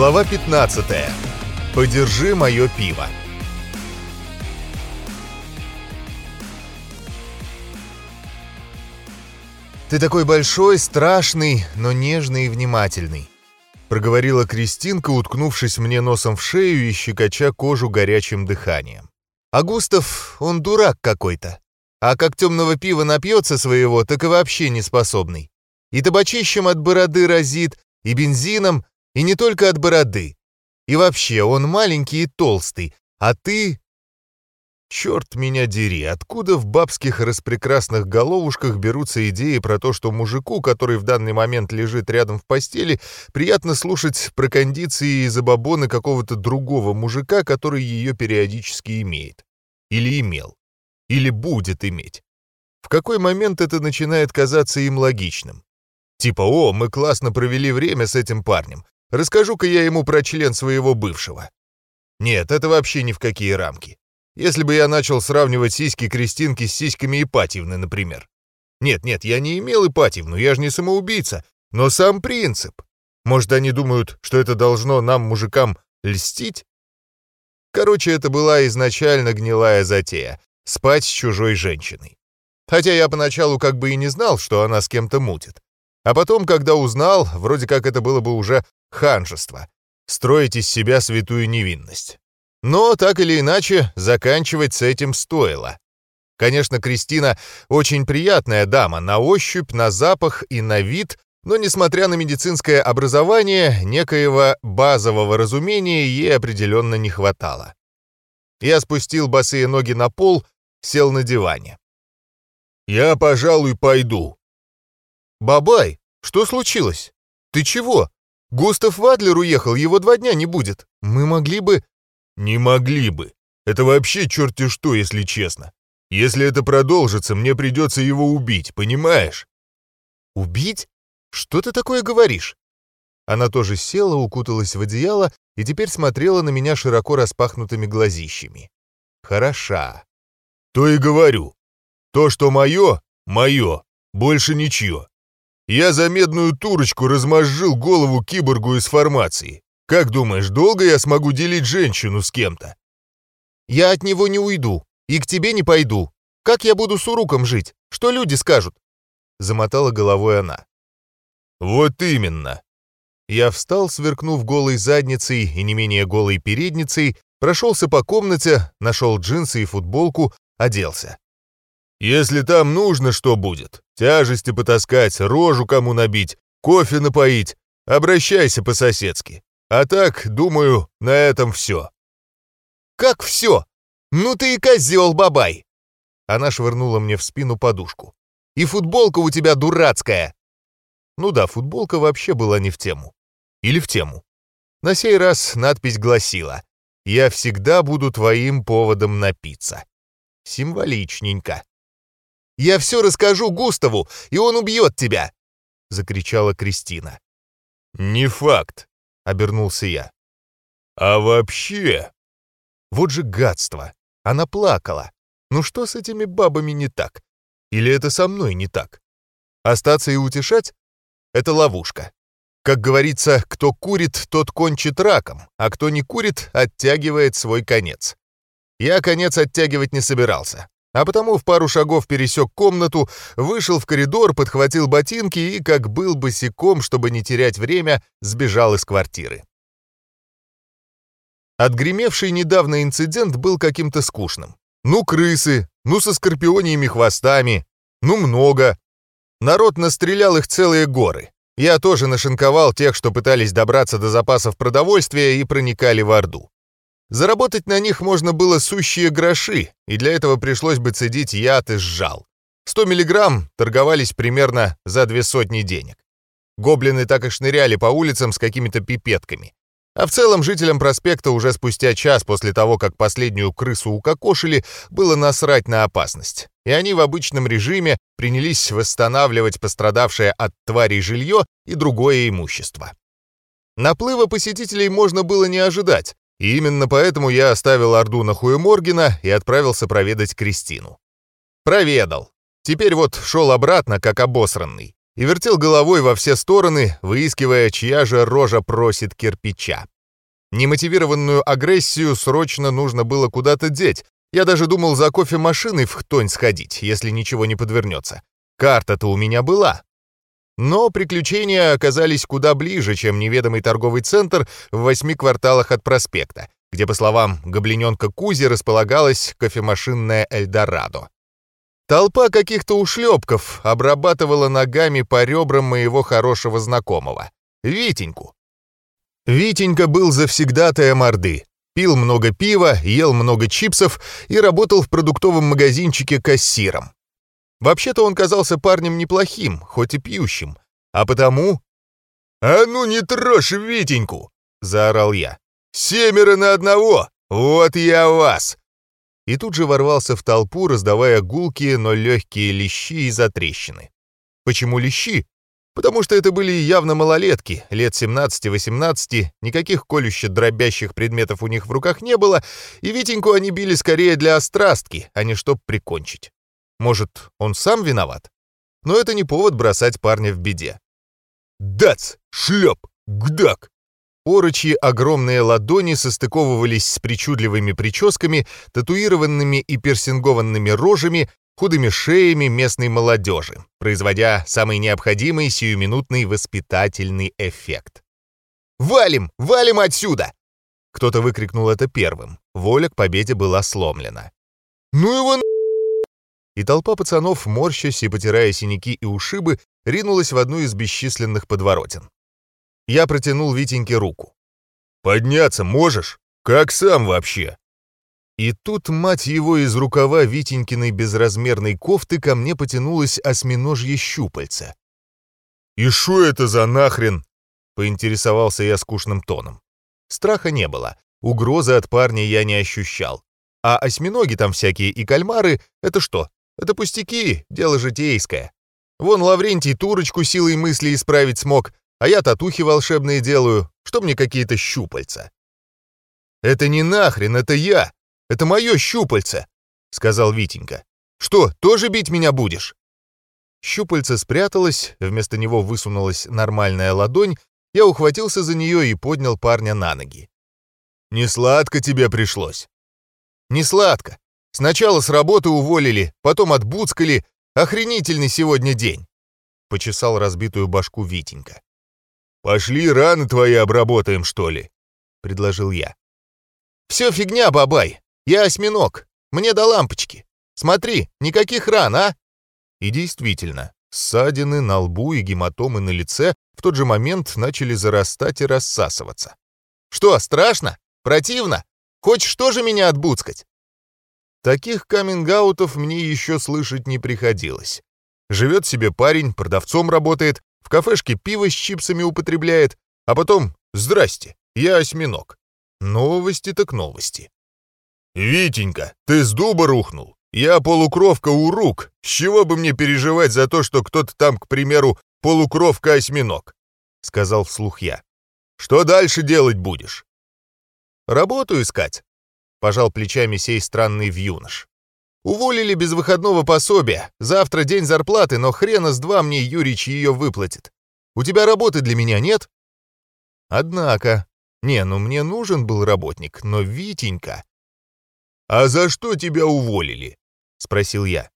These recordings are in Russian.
Глава 15. Подержи мое пиво. «Ты такой большой, страшный, но нежный и внимательный», — проговорила Кристинка, уткнувшись мне носом в шею и щекоча кожу горячим дыханием. «А Густав, он дурак какой-то. А как темного пива напьется своего, так и вообще не способный. И табачищем от бороды разит, и бензином, и не только от бороды. И вообще, он маленький и толстый, а ты... Черт меня дери, откуда в бабских распрекрасных головушках берутся идеи про то, что мужику, который в данный момент лежит рядом в постели, приятно слушать про кондиции и забабоны какого-то другого мужика, который ее периодически имеет. Или имел. Или будет иметь. В какой момент это начинает казаться им логичным? Типа, о, мы классно провели время с этим парнем. Расскажу-ка я ему про член своего бывшего. Нет, это вообще ни в какие рамки. Если бы я начал сравнивать сиськи Кристинки с сиськами Ипатьевны, например. Нет-нет, я не имел Ипатьевну, я же не самоубийца. Но сам принцип. Может, они думают, что это должно нам, мужикам, льстить? Короче, это была изначально гнилая затея — спать с чужой женщиной. Хотя я поначалу как бы и не знал, что она с кем-то мутит. А потом, когда узнал, вроде как это было бы уже ханжество. Строить из себя святую невинность. Но, так или иначе, заканчивать с этим стоило. Конечно, Кристина очень приятная дама, на ощупь, на запах и на вид, но, несмотря на медицинское образование, некоего базового разумения ей определенно не хватало. Я спустил босые ноги на пол, сел на диване. «Я, пожалуй, пойду». «Бабай, что случилось? Ты чего? Густав Вадлер уехал, его два дня не будет. Мы могли бы...» «Не могли бы. Это вообще черти что, если честно. Если это продолжится, мне придется его убить, понимаешь?» «Убить? Что ты такое говоришь?» Она тоже села, укуталась в одеяло и теперь смотрела на меня широко распахнутыми глазищами. «Хороша». «То и говорю. То, что мое, мое, больше ничье. Я за медную турочку размозжил голову киборгу из формации. Как думаешь, долго я смогу делить женщину с кем-то? Я от него не уйду и к тебе не пойду. Как я буду с уруком жить? Что люди скажут? Замотала головой она. Вот именно. Я встал, сверкнув голой задницей и не менее голой передницей, прошелся по комнате, нашел джинсы и футболку, оделся. Если там нужно, что будет, тяжести потаскать, рожу кому набить, кофе напоить, обращайся по-соседски. А так, думаю, на этом все. Как все? Ну ты и козел, бабай! Она швырнула мне в спину подушку. И футболка у тебя дурацкая. Ну да, футболка вообще была не в тему. Или в тему. На сей раз надпись гласила «Я всегда буду твоим поводом напиться». Символичненько. «Я все расскажу Густаву, и он убьет тебя!» — закричала Кристина. «Не факт», — обернулся я. «А вообще...» Вот же гадство. Она плакала. Ну что с этими бабами не так? Или это со мной не так? Остаться и утешать — это ловушка. Как говорится, кто курит, тот кончит раком, а кто не курит, оттягивает свой конец. Я конец оттягивать не собирался. А потому в пару шагов пересек комнату, вышел в коридор, подхватил ботинки и, как был босиком, чтобы не терять время, сбежал из квартиры. Отгремевший недавно инцидент был каким-то скучным. Ну, крысы, ну, со скорпиониями хвостами, ну, много. Народ настрелял их целые горы. Я тоже нашинковал тех, что пытались добраться до запасов продовольствия и проникали в Орду. Заработать на них можно было сущие гроши, и для этого пришлось бы цедить яд и сжал. 100 миллиграмм торговались примерно за две сотни денег. Гоблины так и шныряли по улицам с какими-то пипетками. А в целом жителям проспекта уже спустя час после того, как последнюю крысу укокошили, было насрать на опасность. И они в обычном режиме принялись восстанавливать пострадавшее от тварей жилье и другое имущество. Наплыва посетителей можно было не ожидать, и именно поэтому я оставил Орду на Хуеморгена и отправился проведать Кристину. Проведал. Теперь вот шел обратно, как обосранный. и вертел головой во все стороны, выискивая, чья же рожа просит кирпича. Немотивированную агрессию срочно нужно было куда-то деть. Я даже думал за кофемашиной в хтонь сходить, если ничего не подвернется. Карта-то у меня была. Но приключения оказались куда ближе, чем неведомый торговый центр в восьми кварталах от проспекта, где, по словам гоблиненка Кузи, располагалась кофемашинная Эльдорадо. Толпа каких-то ушлепков обрабатывала ногами по ребрам моего хорошего знакомого, Витеньку. Витенька был завсегдатаем Орды. Пил много пива, ел много чипсов и работал в продуктовом магазинчике кассиром. Вообще-то он казался парнем неплохим, хоть и пьющим. А потому... «А ну не трожь Витеньку!» — заорал я. «Семеро на одного! Вот я вас!» И тут же ворвался в толпу, раздавая гулкие, но легкие лещи и затрещины. Почему лещи? Потому что это были явно малолетки, лет 17-18, никаких колюще-дробящих предметов у них в руках не было, и Витеньку они били скорее для острастки, а не чтоб прикончить. Может, он сам виноват? Но это не повод бросать парня в беде. «Дац! Шлеп! Гдак!» Орочьи огромные ладони состыковывались с причудливыми прическами, татуированными и персингованными рожами, худыми шеями местной молодежи, производя самый необходимый сиюминутный воспитательный эффект. «Валим! Валим отсюда!» Кто-то выкрикнул это первым. Воля к победе была сломлена. «Ну его на...» И толпа пацанов, морщась и потирая синяки и ушибы, ринулась в одну из бесчисленных подворотен. Я протянул Витеньке руку. «Подняться можешь? Как сам вообще?» И тут, мать его, из рукава Витенькиной безразмерной кофты ко мне потянулось осьминожье щупальце. «И шо это за нахрен?» — поинтересовался я скучным тоном. Страха не было, угрозы от парня я не ощущал. А осьминоги там всякие и кальмары — это что? Это пустяки, дело житейское. Вон Лаврентий турочку силой мысли исправить смог, а я татухи волшебные делаю, что мне какие-то щупальца. «Это не нахрен, это я!» Это мое щупальце!» — сказал Витенька. «Что, тоже бить меня будешь?» Щупальце спряталось, вместо него высунулась нормальная ладонь, я ухватился за нее и поднял парня на ноги. «Не сладко тебе пришлось». «Не сладко. Сначала с работы уволили, потом отбуцкали. Охренительный сегодня день!» Почесал разбитую башку Витенька. «Пошли раны твои обработаем, что ли?» — предложил я. «Все фигня, бабай. «Я осьминог. Мне до лампочки. Смотри, никаких ран, а?» И действительно, ссадины на лбу и гематомы на лице в тот же момент начали зарастать и рассасываться. «Что, страшно? Противно? Хочешь тоже меня отбуцкать?» Таких камингаутов мне еще слышать не приходилось. Живет себе парень, продавцом работает, в кафешке пиво с чипсами употребляет, а потом «Здрасте, я осьминог». Новости так новости. «Витенька, ты с дуба рухнул? Я полукровка у рук. С чего бы мне переживать за то, что кто-то там, к примеру, полукровка-осьминог?» — сказал вслух я. «Что дальше делать будешь?» «Работу искать», — пожал плечами сей странный вьюнош. «Уволили без выходного пособия. Завтра день зарплаты, но хрена с два мне Юрич ее выплатит. У тебя работы для меня нет?» «Однако...» «Не, ну мне нужен был работник, но Витенька...» «А за что тебя уволили?» — спросил я.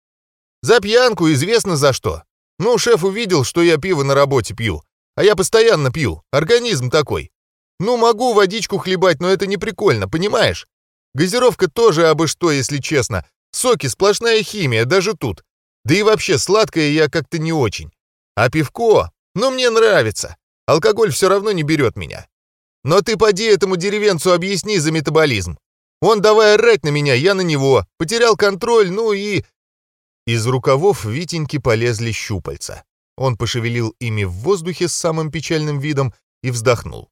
«За пьянку, известно за что. Ну, шеф увидел, что я пиво на работе пью. А я постоянно пью. Организм такой. Ну, могу водичку хлебать, но это не прикольно, понимаешь? Газировка тоже абы что, если честно. Соки — сплошная химия, даже тут. Да и вообще, сладкое я как-то не очень. А пивко? Ну, мне нравится. Алкоголь все равно не берет меня. Но ты поди этому деревенцу объясни за метаболизм. Он, давай орать на меня, я на него. Потерял контроль, ну и...» Из рукавов Витеньки полезли щупальца. Он пошевелил ими в воздухе с самым печальным видом и вздохнул.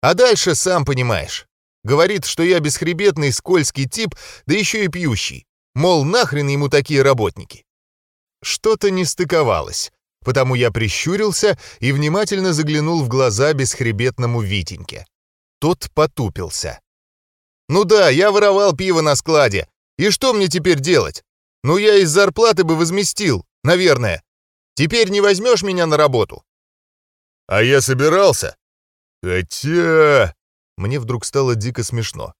«А дальше сам понимаешь. Говорит, что я бесхребетный, скользкий тип, да еще и пьющий. Мол, нахрен ему такие работники?» Что-то не стыковалось, потому я прищурился и внимательно заглянул в глаза бесхребетному Витеньке. Тот потупился. Ну да, я воровал пиво на складе. И что мне теперь делать? Ну я из зарплаты бы возместил, наверное. Теперь не возьмешь меня на работу?» «А я собирался. Хотя...» Мне вдруг стало дико смешно.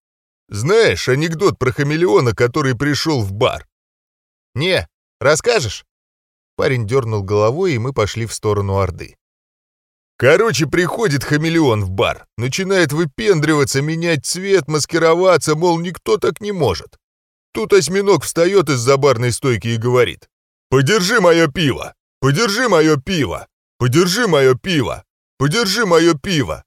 «Знаешь анекдот про хамелеона, который пришел в бар?» «Не, расскажешь?» Парень дернул головой, и мы пошли в сторону Орды. Короче, приходит хамелеон в бар, начинает выпендриваться, менять цвет, маскироваться, мол, никто так не может. Тут осьминог встает из-за барной стойки и говорит. «Подержи мое пиво! Подержи мое пиво! Подержи мое пиво! Подержи мое пиво!»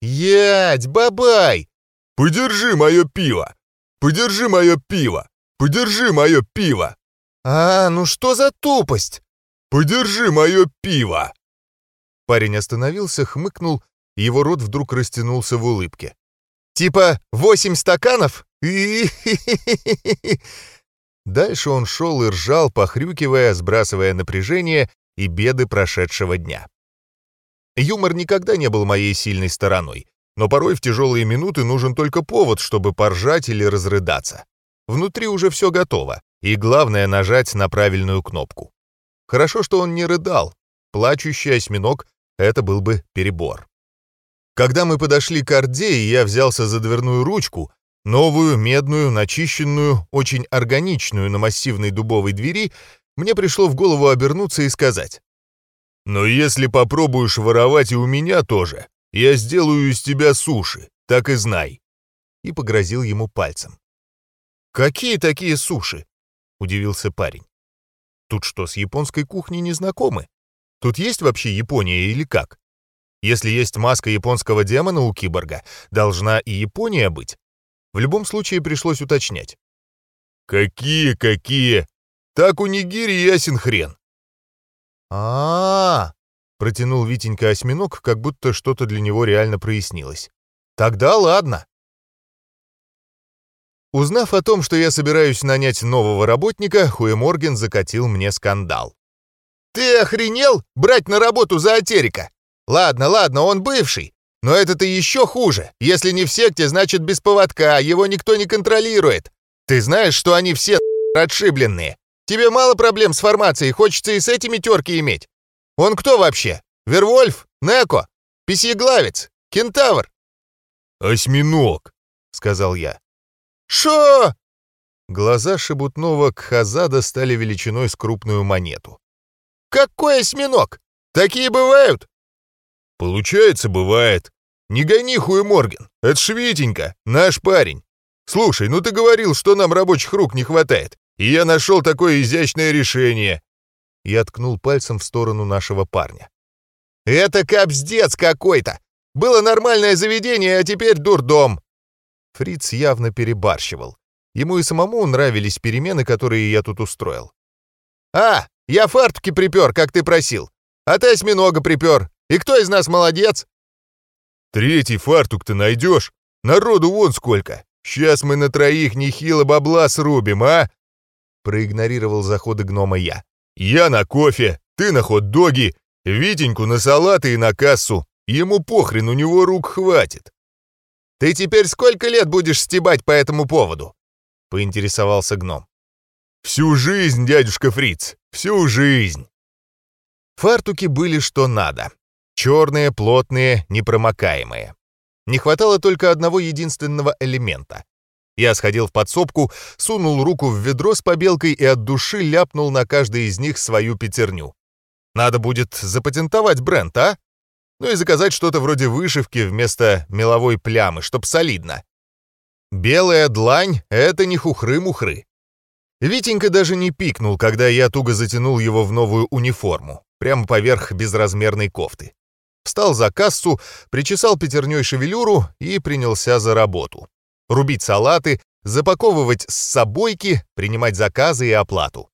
«Ять, бабай!» «Подержи мое пиво! Подержи мое пиво! Подержи мое пиво!» «А, ну что за тупость?» «Подержи мое пиво!» Парень остановился, хмыкнул, и его рот вдруг растянулся в улыбке. «Типа восемь стаканов?» Дальше он шел и ржал, похрюкивая, сбрасывая напряжение и беды прошедшего дня. Юмор никогда не был моей сильной стороной, но порой в тяжелые минуты нужен только повод, чтобы поржать или разрыдаться. Внутри уже все готово, и главное нажать на правильную кнопку. Хорошо, что он не рыдал. Плачущий осьминог это был бы перебор. Когда мы подошли к Орде, и я взялся за дверную ручку, новую, медную, начищенную, очень органичную на массивной дубовой двери, мне пришло в голову обернуться и сказать. «Но если попробуешь воровать и у меня тоже, я сделаю из тебя суши, так и знай». И погрозил ему пальцем. «Какие такие суши?» — удивился парень. «Тут что, с японской кухней не знакомы?» Тут есть вообще Япония или как? Если есть маска японского демона у киборга, должна и Япония быть. В любом случае пришлось уточнять. «Какие, какие? Так у Нигири ясен хрен!» А, -а, -а протянул Витенька осьминог, как будто что-то для него реально прояснилось. «Тогда ладно!» Узнав о том, что я собираюсь нанять нового работника, Хуеморген закатил мне скандал. «Ты охренел брать на работу за Атерика? Ладно, ладно, он бывший. Но это-то еще хуже. Если не в секте, значит без поводка, его никто не контролирует. Ты знаешь, что они все отшибленные. Тебе мало проблем с формацией, хочется и с этими терки иметь. Он кто вообще? Вервольф? Неко? Письеглавец? Кентавр?» «Осьминог», — сказал я. «Шо?» Глаза шебутного Кхазада стали величиной с крупную монету. Какой осьминог? Такие бывают?» «Получается, бывает. Не гони хуй Морген, это Швитенька, наш парень. Слушай, ну ты говорил, что нам рабочих рук не хватает, и я нашел такое изящное решение». Я ткнул пальцем в сторону нашего парня. «Это капздец какой-то! Было нормальное заведение, а теперь дурдом!» Фриц явно перебарщивал. Ему и самому нравились перемены, которые я тут устроил. «А, я фартуки припер, как ты просил. А ты осьминога припер. И кто из нас молодец?» «Третий фартук ты найдешь? Народу вон сколько. Сейчас мы на троих нехило бабла срубим, а?» Проигнорировал заходы гнома я. «Я на кофе, ты на хот-доги, Витеньку на салаты и на кассу. Ему похрен, у него рук хватит». «Ты теперь сколько лет будешь стебать по этому поводу?» — поинтересовался гном. «Всю жизнь, дядюшка Фриц, всю жизнь!» Фартуки были что надо. Черные, плотные, непромокаемые. Не хватало только одного единственного элемента. Я сходил в подсобку, сунул руку в ведро с побелкой и от души ляпнул на каждой из них свою пятерню. Надо будет запатентовать бренд, а? Ну и заказать что-то вроде вышивки вместо меловой плямы, чтоб солидно. Белая длань — это не хухры-мухры. Витенька даже не пикнул, когда я туго затянул его в новую униформу, прямо поверх безразмерной кофты. Встал за кассу, причесал пятерней шевелюру и принялся за работу. Рубить салаты, запаковывать с собойки, принимать заказы и оплату.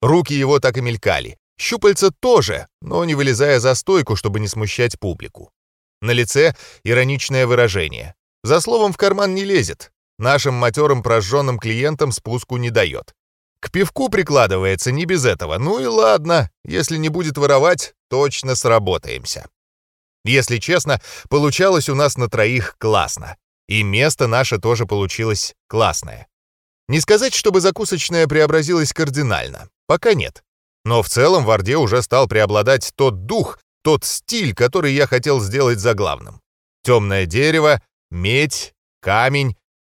Руки его так и мелькали. Щупальца тоже, но не вылезая за стойку, чтобы не смущать публику. На лице ироничное выражение. За словом в карман не лезет. Нашим матерым прожженным клиентам спуску не дает. К пивку прикладывается не без этого. Ну и ладно, если не будет воровать, точно сработаемся. Если честно, получалось у нас на троих классно. И место наше тоже получилось классное. Не сказать, чтобы закусочная преобразилась кардинально. Пока нет. Но в целом в Орде уже стал преобладать тот дух, тот стиль, который я хотел сделать заглавным. Темное дерево, медь, камень.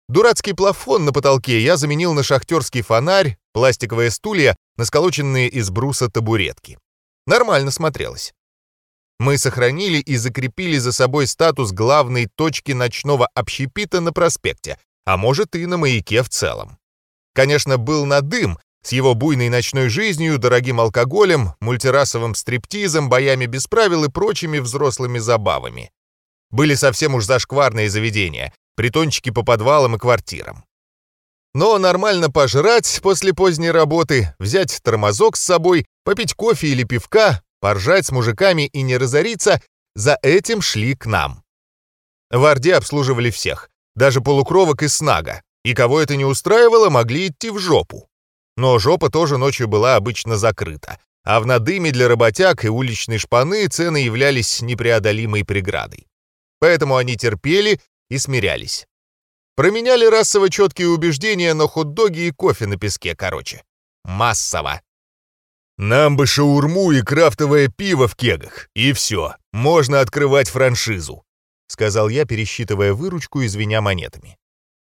Дурацкий плафон на потолке я заменил на шахтерский фонарь, пластиковые стулья, насколоченные из бруса табуретки. Нормально смотрелось. Мы сохранили и закрепили за собой статус главной точки ночного общепита на проспекте, а может и на маяке в целом. Конечно, был надым с его буйной ночной жизнью, дорогим алкоголем, мультирасовым стриптизом, боями без правил и прочими взрослыми забавами. Были совсем уж зашкварные заведения, притончики по подвалам и квартирам. Но нормально пожрать после поздней работы, взять тормозок с собой, попить кофе или пивка, поржать с мужиками и не разориться, за этим шли к нам. В Орде обслуживали всех, даже полукровок из снага, и кого это не устраивало, могли идти в жопу. Но жопа тоже ночью была обычно закрыта, а в надыме для работяг и уличной шпаны цены являлись непреодолимой преградой. Поэтому они терпели и смирялись. Променяли расово четкие убеждения на хот-доги и кофе на песке, короче. Массово. Нам бы шаурму и крафтовое пиво в кегах, и все, можно открывать франшизу», — сказал я, пересчитывая выручку и звеня монетами.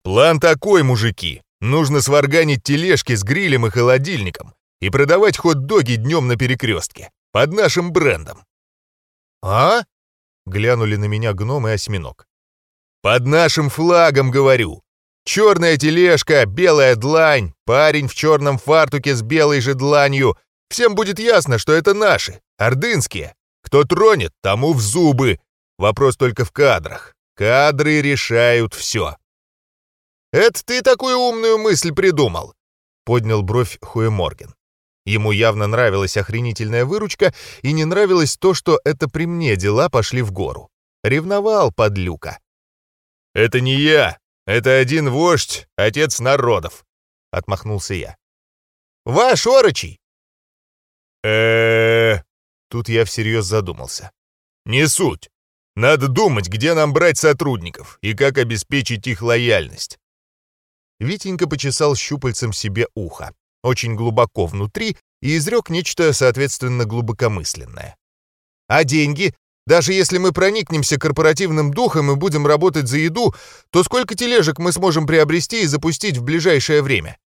«План такой, мужики. Нужно сварганить тележки с грилем и холодильником и продавать хот-доги днем на перекрестке, под нашим брендом». «А?» — глянули на меня гном и осьминог. «Под нашим флагом, говорю. Черная тележка, белая длань, парень в черном фартуке с белой же дланью. Всем будет ясно, что это наши, ордынские. Кто тронет, тому в зубы. Вопрос только в кадрах. Кадры решают все. «Это ты такую умную мысль придумал?» — поднял бровь Хуэморген. Ему явно нравилась охренительная выручка, и не нравилось то, что это при мне дела пошли в гору. Ревновал подлюка. «Это не я. Это один вождь, отец народов», — отмахнулся я. «Ваш орочий!» Э Тут я всерьез задумался. «Не суть. Надо думать, где нам брать сотрудников и как обеспечить их лояльность. Витенька почесал щупальцем себе ухо, очень глубоко внутри, и изрек нечто, соответственно, глубокомысленное. «А деньги? Даже если мы проникнемся корпоративным духом и будем работать за еду, то сколько тележек мы сможем приобрести и запустить в ближайшее время?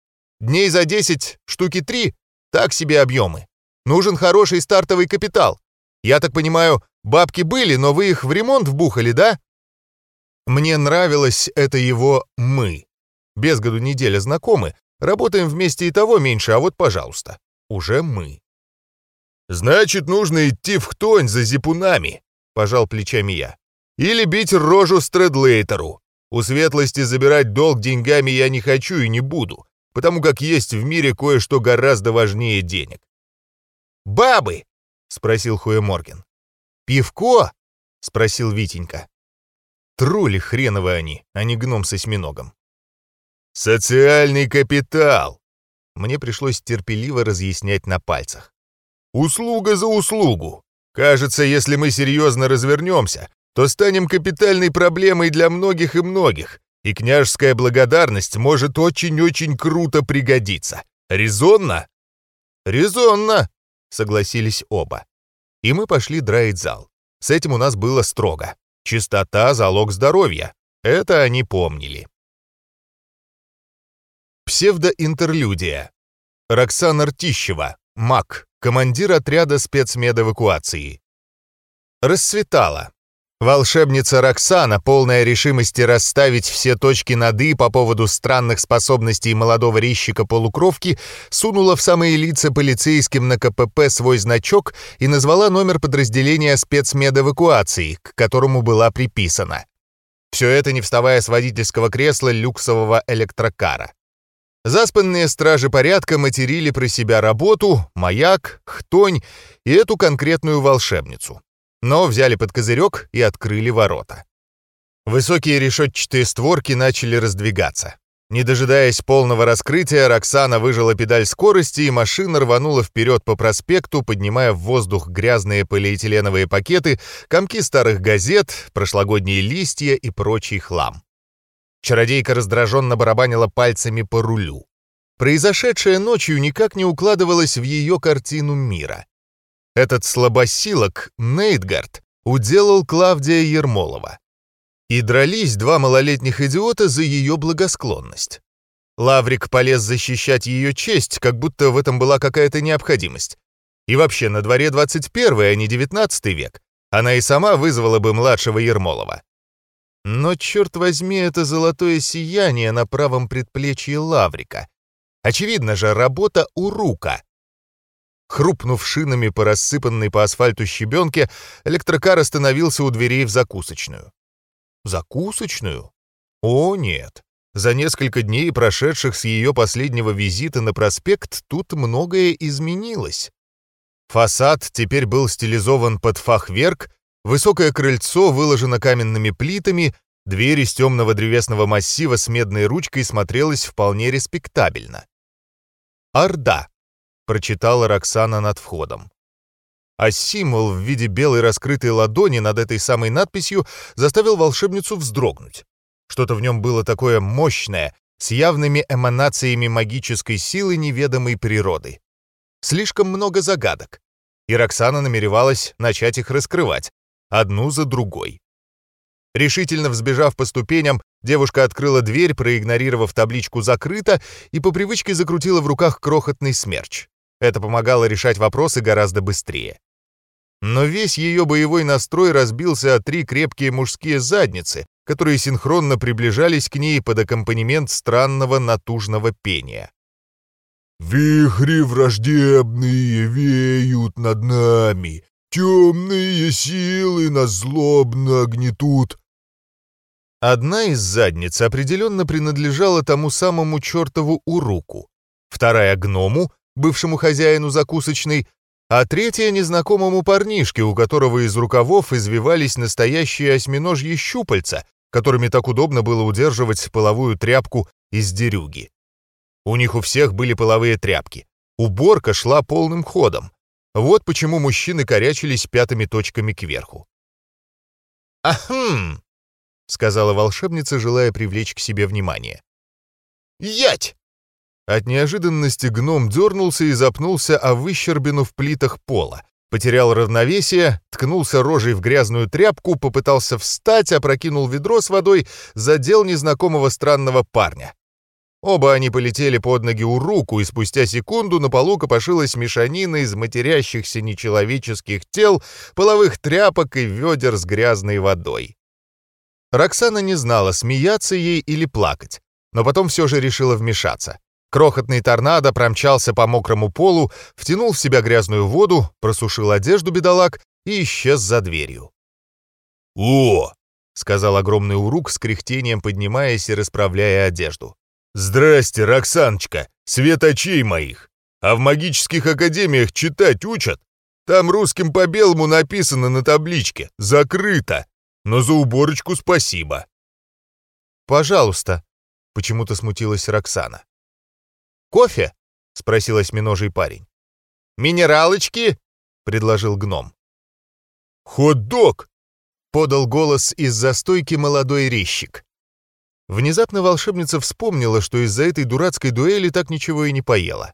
Дней за 10, штуки 3? Так себе объемы. Нужен хороший стартовый капитал. Я так понимаю, бабки были, но вы их в ремонт вбухали, да?» Мне нравилось это его «мы». Без году неделя знакомы, работаем вместе и того меньше, а вот, пожалуйста, уже мы. «Значит, нужно идти в Хтонь за зипунами», — пожал плечами я. «Или бить рожу Стрэдлейтеру. У светлости забирать долг деньгами я не хочу и не буду, потому как есть в мире кое-что гораздо важнее денег». «Бабы!» — спросил Хуэморген. «Пивко?» — спросил Витенька. Трули хреновы они, а не гном с осьминогом. «Социальный капитал!» Мне пришлось терпеливо разъяснять на пальцах. «Услуга за услугу. Кажется, если мы серьезно развернемся, то станем капитальной проблемой для многих и многих, и княжеская благодарность может очень-очень круто пригодиться. Резонно?» «Резонно!» — согласились оба. И мы пошли драить зал. С этим у нас было строго. Чистота — залог здоровья. Это они помнили. Псевдоинтерлюдия. Роксана Ртищева, МАК, командир отряда спецмедэвакуации. Расцветало. Волшебница Роксана, полная решимости расставить все точки над «и» по поводу странных способностей молодого резчика-полукровки, сунула в самые лица полицейским на КПП свой значок и назвала номер подразделения спецмедэвакуации, к которому была приписана. Все это не вставая с водительского кресла люксового электрокара. Заспанные стражи порядка материли про себя работу, маяк, хтонь и эту конкретную волшебницу. Но взяли под козырек и открыли ворота. Высокие решетчатые створки начали раздвигаться. Не дожидаясь полного раскрытия, Роксана выжила педаль скорости, и машина рванула вперед по проспекту, поднимая в воздух грязные полиэтиленовые пакеты, комки старых газет, прошлогодние листья и прочий хлам. Чародейка раздраженно барабанила пальцами по рулю. Произошедшее ночью никак не укладывалось в ее картину мира. Этот слабосилок, Нейтгард, уделал Клавдия Ермолова. И дрались два малолетних идиота за ее благосклонность. Лаврик полез защищать ее честь, как будто в этом была какая-то необходимость. И вообще, на дворе 21 а не 19 век. Она и сама вызвала бы младшего Ермолова. Но, черт возьми, это золотое сияние на правом предплечье Лаврика. Очевидно же, работа у рука. Хрупнув шинами по рассыпанной по асфальту щебенке, электрокар остановился у дверей в закусочную. Закусочную? О, нет. За несколько дней, прошедших с ее последнего визита на проспект, тут многое изменилось. Фасад теперь был стилизован под фахверк, высокое крыльцо выложено каменными плитами, дверь из темного древесного массива с медной ручкой смотрелась вполне респектабельно. «Орда», — прочитала Роксана над входом. А символ в виде белой раскрытой ладони над этой самой надписью заставил волшебницу вздрогнуть. Что-то в нем было такое мощное, с явными эманациями магической силы неведомой природы. Слишком много загадок. И Роксана намеревалась начать их раскрывать, одну за другой. Решительно взбежав по ступеням, девушка открыла дверь, проигнорировав табличку «Закрыто» и по привычке закрутила в руках крохотный смерч. Это помогало решать вопросы гораздо быстрее. Но весь ее боевой настрой разбился о три крепкие мужские задницы, которые синхронно приближались к ней под аккомпанемент странного натужного пения. «Вихри враждебные веют над нами, темные силы нас злобно гнетут, Одна из задниц определенно принадлежала тому самому чертову Уруку, вторая — гному, бывшему хозяину закусочной, а третья — незнакомому парнишке, у которого из рукавов извивались настоящие осьминожьи щупальца, которыми так удобно было удерживать половую тряпку из дерюги. У них у всех были половые тряпки. Уборка шла полным ходом. Вот почему мужчины корячились пятыми точками кверху. «Ахм!» — сказала волшебница, желая привлечь к себе внимание. «Ять!» От неожиданности гном дернулся и запнулся о выщербину в плитах пола, потерял равновесие, ткнулся рожей в грязную тряпку, попытался встать, опрокинул ведро с водой, задел незнакомого странного парня. Оба они полетели под ноги у руку, и спустя секунду на полу копошилась мешанина из матерящихся нечеловеческих тел, половых тряпок и ведер с грязной водой. Роксана не знала, смеяться ей или плакать, но потом все же решила вмешаться. Крохотный торнадо промчался по мокрому полу, втянул в себя грязную воду, просушил одежду бедолаг и исчез за дверью. «О!» — сказал огромный урук с кряхтением, поднимаясь и расправляя одежду. «Здрасте, Роксаночка, свет очей моих! А в магических академиях читать учат? Там русским по белому написано на табличке «Закрыто» но за уборочку спасибо». «Пожалуйста», — почему-то смутилась Роксана. «Кофе?» — спросил осьминожий парень. «Минералочки?» — предложил гном. «Хот-дог!» — подал голос из-за стойки молодой резчик. Внезапно волшебница вспомнила, что из-за этой дурацкой дуэли так ничего и не поела.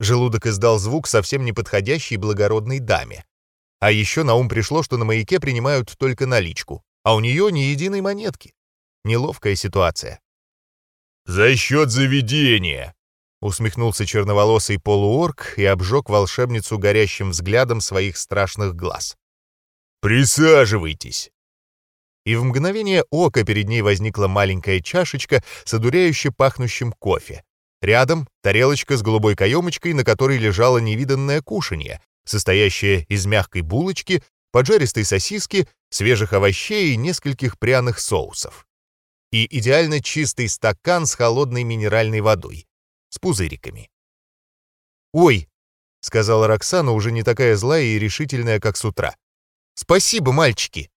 Желудок издал звук совсем неподходящей благородной даме. А еще на ум пришло, что на маяке принимают только наличку, а у нее ни единой монетки. Неловкая ситуация. «За счет заведения!» Усмехнулся черноволосый полуорк и обжег волшебницу горящим взглядом своих страшных глаз. «Присаживайтесь!» И в мгновение ока перед ней возникла маленькая чашечка с одуряюще пахнущим кофе. Рядом тарелочка с голубой каемочкой, на которой лежало невиданное кушанье, состоящая из мягкой булочки, поджаристой сосиски, свежих овощей и нескольких пряных соусов. И идеально чистый стакан с холодной минеральной водой, с пузыриками. «Ой!» — сказала Роксана, уже не такая злая и решительная, как с утра. «Спасибо, мальчики!»